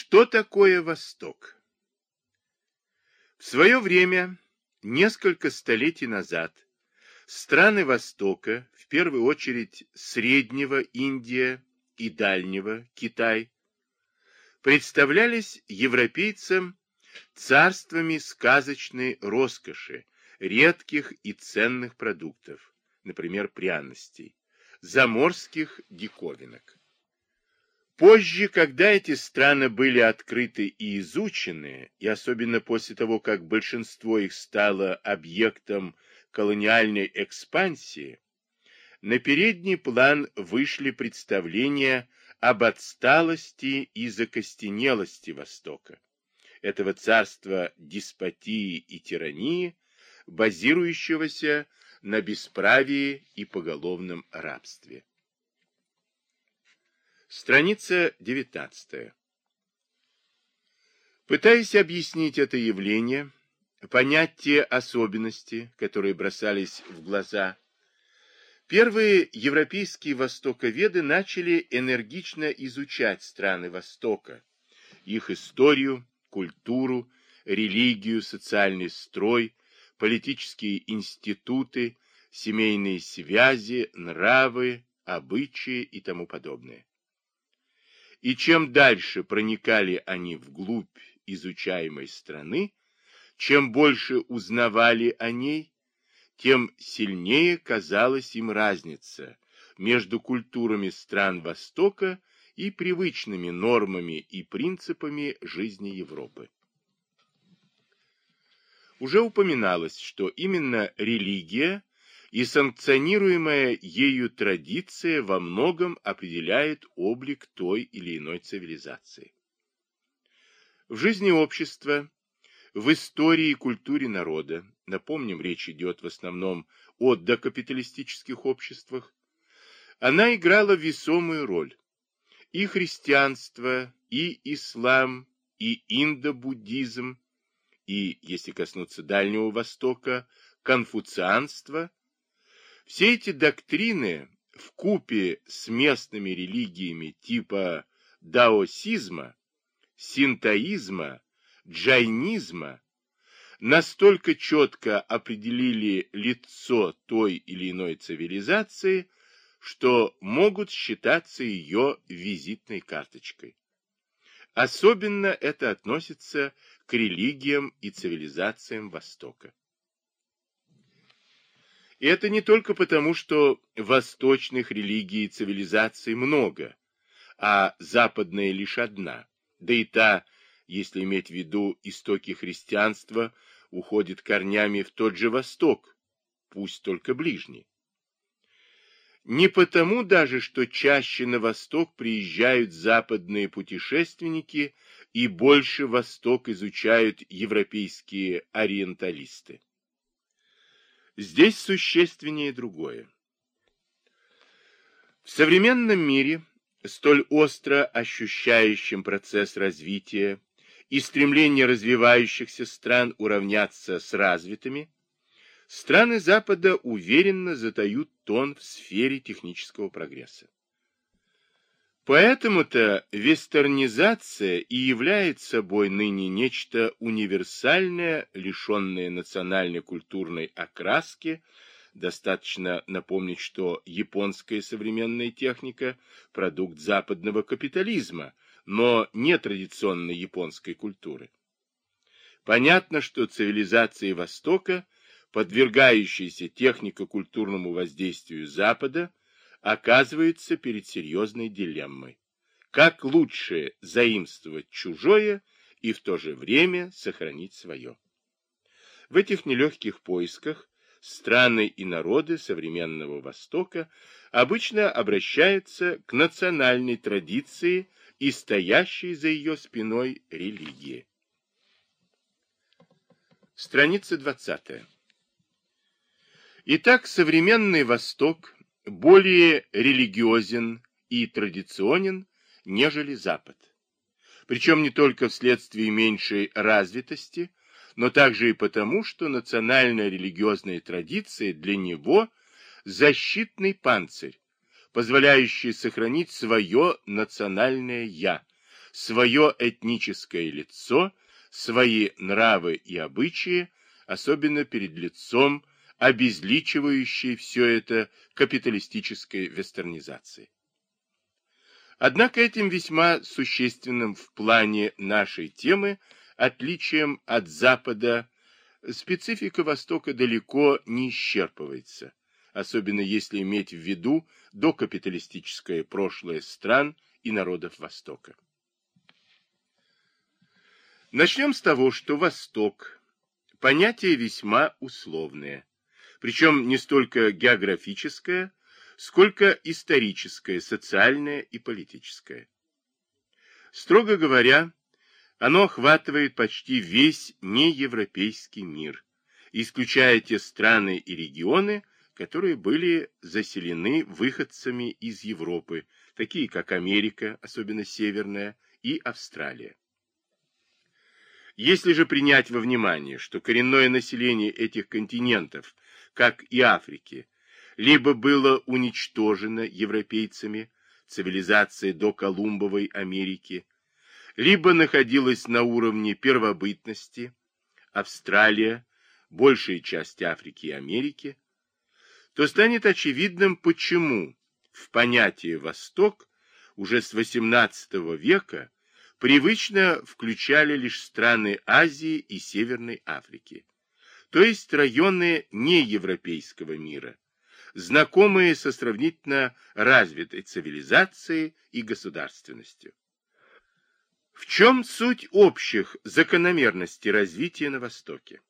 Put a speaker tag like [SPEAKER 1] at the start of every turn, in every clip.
[SPEAKER 1] Что такое Восток? В свое время, несколько столетий назад, страны Востока, в первую очередь Среднего Индия и Дальнего Китай, представлялись европейцам царствами сказочной роскоши, редких и ценных продуктов, например, пряностей, заморских диковинок. Позже, когда эти страны были открыты и изучены, и особенно после того, как большинство их стало объектом колониальной экспансии, на передний план вышли представления об отсталости и закостенелости Востока, этого царства деспотии и тирании, базирующегося на бесправии и поголовном рабстве. Страница 19. Пытаясь объяснить это явление, понять те особенности, которые бросались в глаза, первые европейские востоковеды начали энергично изучать страны Востока, их историю, культуру, религию, социальный строй, политические институты, семейные связи, нравы, обычаи и тому подобное. И чем дальше проникали они вглубь изучаемой страны, чем больше узнавали о ней, тем сильнее казалась им разница между культурами стран Востока и привычными нормами и принципами жизни Европы. Уже упоминалось, что именно религия и санкционируемая ею традиция во многом определяет облик той или иной цивилизации. В жизни общества, в истории и культуре народа, напомним, речь идет в основном о докапиталистических обществах, она играла весомую роль. И христианство, и ислам, и индобуддизм, и, если коснуться Дальнего Востока, конфуцианство все эти доктрины в купе с местными религиями типа даосизма, синтоизма, джайнизма настолько четко определили лицо той или иной цивилизации, что могут считаться ее визитной карточкой. Особенно это относится к религиям и цивилизациям Востока. И это не только потому, что восточных религий и цивилизаций много, а западная лишь одна, да и та, если иметь в виду истоки христианства, уходит корнями в тот же Восток, пусть только ближний. Не потому даже, что чаще на восток приезжают западные путешественники и больше восток изучают европейские ориенталисты. Здесь существеннее другое. В современном мире, столь остро ощущающем процесс развития и стремление развивающихся стран уравняться с развитыми, страны Запада уверенно затают тон в сфере технического прогресса. Поэтому-то вестернизация и является собой ныне нечто универсальное, лишенное национальной культурной окраски. Достаточно напомнить, что японская современная техника – продукт западного капитализма, но не традиционной японской культуры. Понятно, что цивилизации Востока, подвергающиеся технико-культурному воздействию Запада, оказывается перед серьезной дилеммой. Как лучше заимствовать чужое и в то же время сохранить свое? В этих нелегких поисках страны и народы современного Востока обычно обращаются к национальной традиции и стоящей за ее спиной религии. Страница 20. Итак, современный Восток более религиозен и традиционен, нежели Запад. Причем не только вследствие меньшей развитости, но также и потому, что национальная религиозная традиция для него – защитный панцирь, позволяющий сохранить свое национальное «я», свое этническое лицо, свои нравы и обычаи, особенно перед лицом обезличивающей все это капиталистической вестернизации. Однако этим весьма существенным в плане нашей темы отличием от Запада специфика Востока далеко не исчерпывается, особенно если иметь в виду докапиталистическое прошлое стран и народов Востока. Начнем с того, что Восток – понятие весьма условное, причем не столько географическое, сколько историческое, социальное и политическое. Строго говоря, оно охватывает почти весь неевропейский мир, исключая те страны и регионы, которые были заселены выходцами из Европы, такие как Америка, особенно Северная, и Австралия. Если же принять во внимание, что коренное население этих континентов, как и Африки, либо было уничтожено европейцами, цивилизация до Колумбовой Америки, либо находилась на уровне первобытности, Австралия, большая часть Африки и Америки, то станет очевидным, почему в понятие «Восток» уже с XVIII века привычно включали лишь страны Азии и Северной Африки, то есть районы неевропейского мира, знакомые со сравнительно развитой цивилизацией и государственностью. В чем суть общих закономерностей развития на Востоке?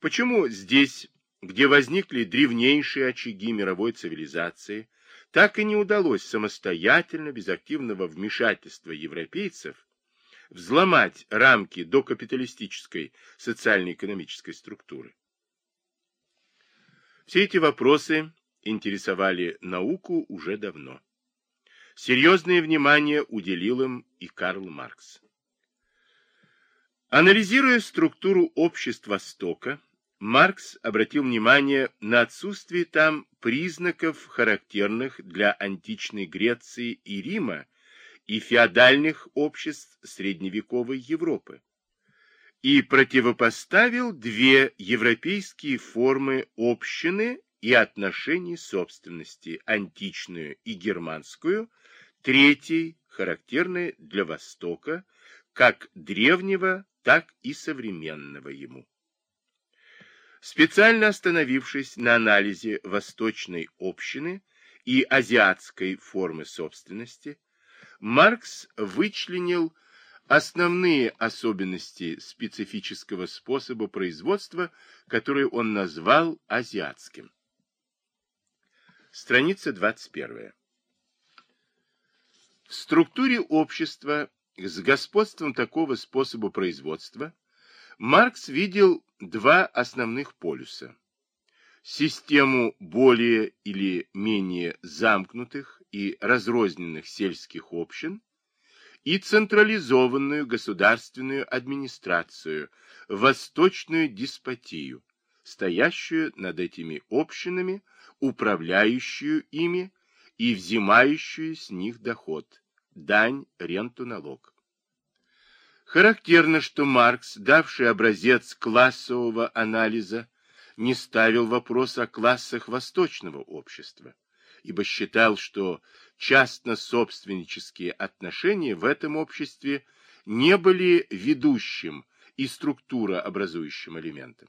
[SPEAKER 1] Почему здесь, где возникли древнейшие очаги мировой цивилизации, так и не удалось самостоятельно, без активного вмешательства европейцев, взломать рамки докапиталистической социально-экономической структуры? Все эти вопросы интересовали науку уже давно. Серьезное внимание уделил им и Карл Маркс. Анализируя структуру обществ Востока, Маркс обратил внимание на отсутствие там признаков, характерных для античной Греции и Рима и феодальных обществ средневековой Европы, и противопоставил две европейские формы общины и отношений собственности, античную и германскую, третий, характерный для Востока, как древнего, так и современного ему. Специально остановившись на анализе восточной общины и азиатской формы собственности, Маркс вычленил основные особенности специфического способа производства, который он назвал азиатским. Страница 21. В структуре общества с господством такого способа производства Маркс видел два основных полюса. Систему более или менее замкнутых и разрозненных сельских общин и централизованную государственную администрацию, восточную деспотию, стоящую над этими общинами, управляющую ими и взимающую с них доход, дань, ренту, налог. Характерно, что Маркс, давший образец классового анализа, не ставил вопрос о классах восточного общества ибо считал, что частно-собственнические отношения в этом обществе не были ведущим и структурообразующим элементом.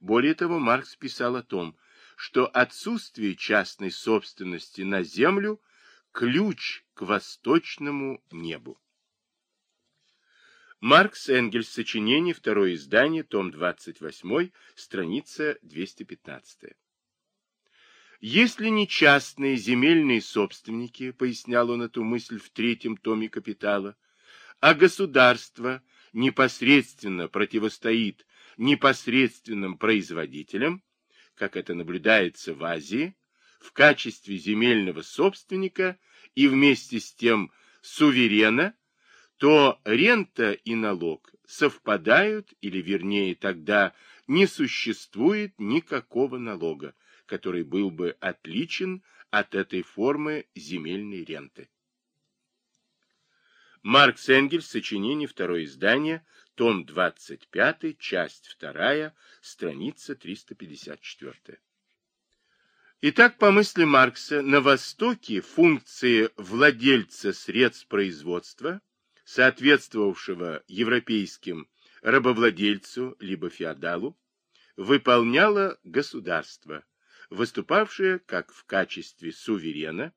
[SPEAKER 1] Более того, Маркс писал о том, что отсутствие частной собственности на землю – ключ к восточному небу. Маркс Энгельс. Сочинение. Второе издание. Том 28. Страница 215. Если не частные земельные собственники, пояснял он эту мысль в третьем томе «Капитала», а государство непосредственно противостоит непосредственным производителям, как это наблюдается в Азии, в качестве земельного собственника и вместе с тем суверена, то рента и налог совпадают, или вернее тогда не существует никакого налога, который был бы отличен от этой формы земельной ренты. Маркс Энгельс, сочинение, второе издание, том 25, часть 2, страница 354. Итак, по мысли Маркса, на Востоке функции владельца средств производства, соответствовавшего европейским рабовладельцу либо феодалу, выполняло государство, выступавшее как в качестве суверена,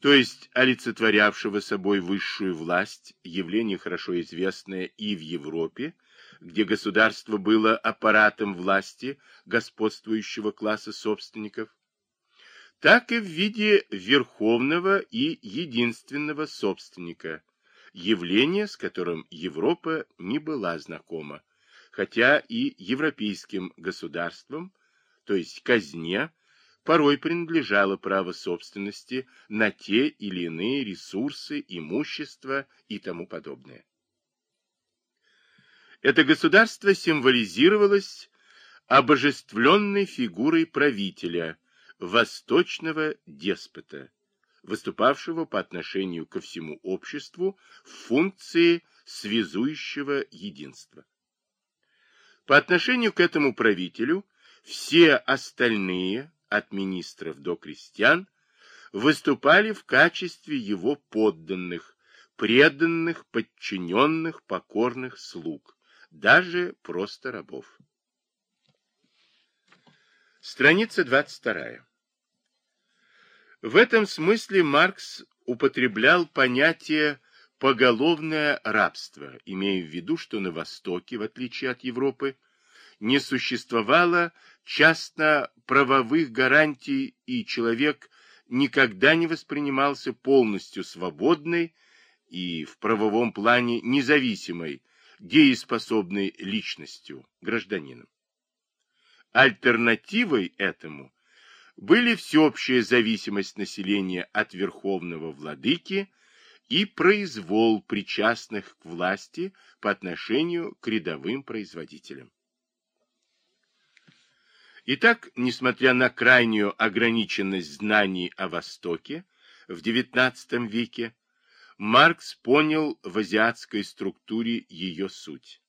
[SPEAKER 1] то есть олицетворявшего собой высшую власть, явление хорошо известное и в Европе, где государство было аппаратом власти господствующего класса собственников, так и в виде верховного и единственного собственника, явление, с которым Европа не была знакома, хотя и европейским государствам, то есть казне, порой принадлежало право собственности на те или иные ресурсы, имущество и тому подобное. Это государство символизировалось обожествленной фигурой правителя, восточного деспота, выступавшего по отношению ко всему обществу в функции связующего единства. По отношению к этому правителю все остальные, от министров до крестьян, выступали в качестве его подданных, преданных, подчиненных, покорных слуг, даже просто рабов. Страница 22. В этом смысле Маркс употреблял понятие поголовное рабство, имея в виду, что на Востоке, в отличие от Европы, не существовало частно-правовых гарантий, и человек никогда не воспринимался полностью свободной и в правовом плане независимой, дееспособной личностью, гражданином. Альтернативой этому были всеобщая зависимость населения от верховного владыки и произвол причастных к власти по отношению к рядовым производителям. Итак, несмотря на крайнюю ограниченность знаний о Востоке в XIX веке, Маркс понял в азиатской структуре ее суть.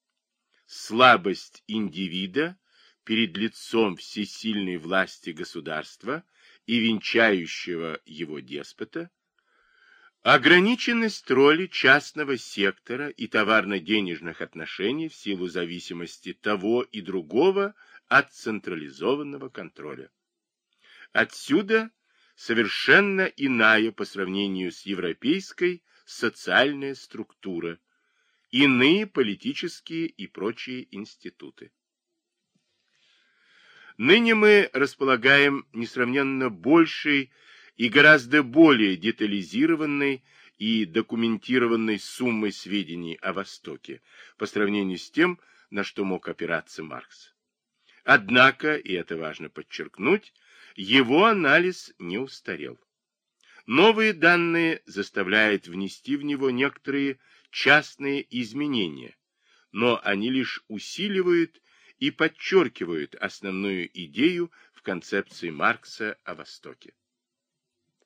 [SPEAKER 1] Слабость индивида перед лицом всесильной власти государства и венчающего его деспота, ограниченность роли частного сектора и товарно-денежных отношений в силу зависимости того и другого от централизованного контроля. Отсюда совершенно иная по сравнению с европейской социальная структура, иные политические и прочие институты. Ныне мы располагаем несравненно большей и гораздо более детализированной и документированной суммой сведений о Востоке по сравнению с тем, на что мог опираться Маркс. Однако, и это важно подчеркнуть, его анализ не устарел. Новые данные заставляют внести в него некоторые частные изменения, но они лишь усиливают и подчеркивают основную идею в концепции Маркса о Востоке.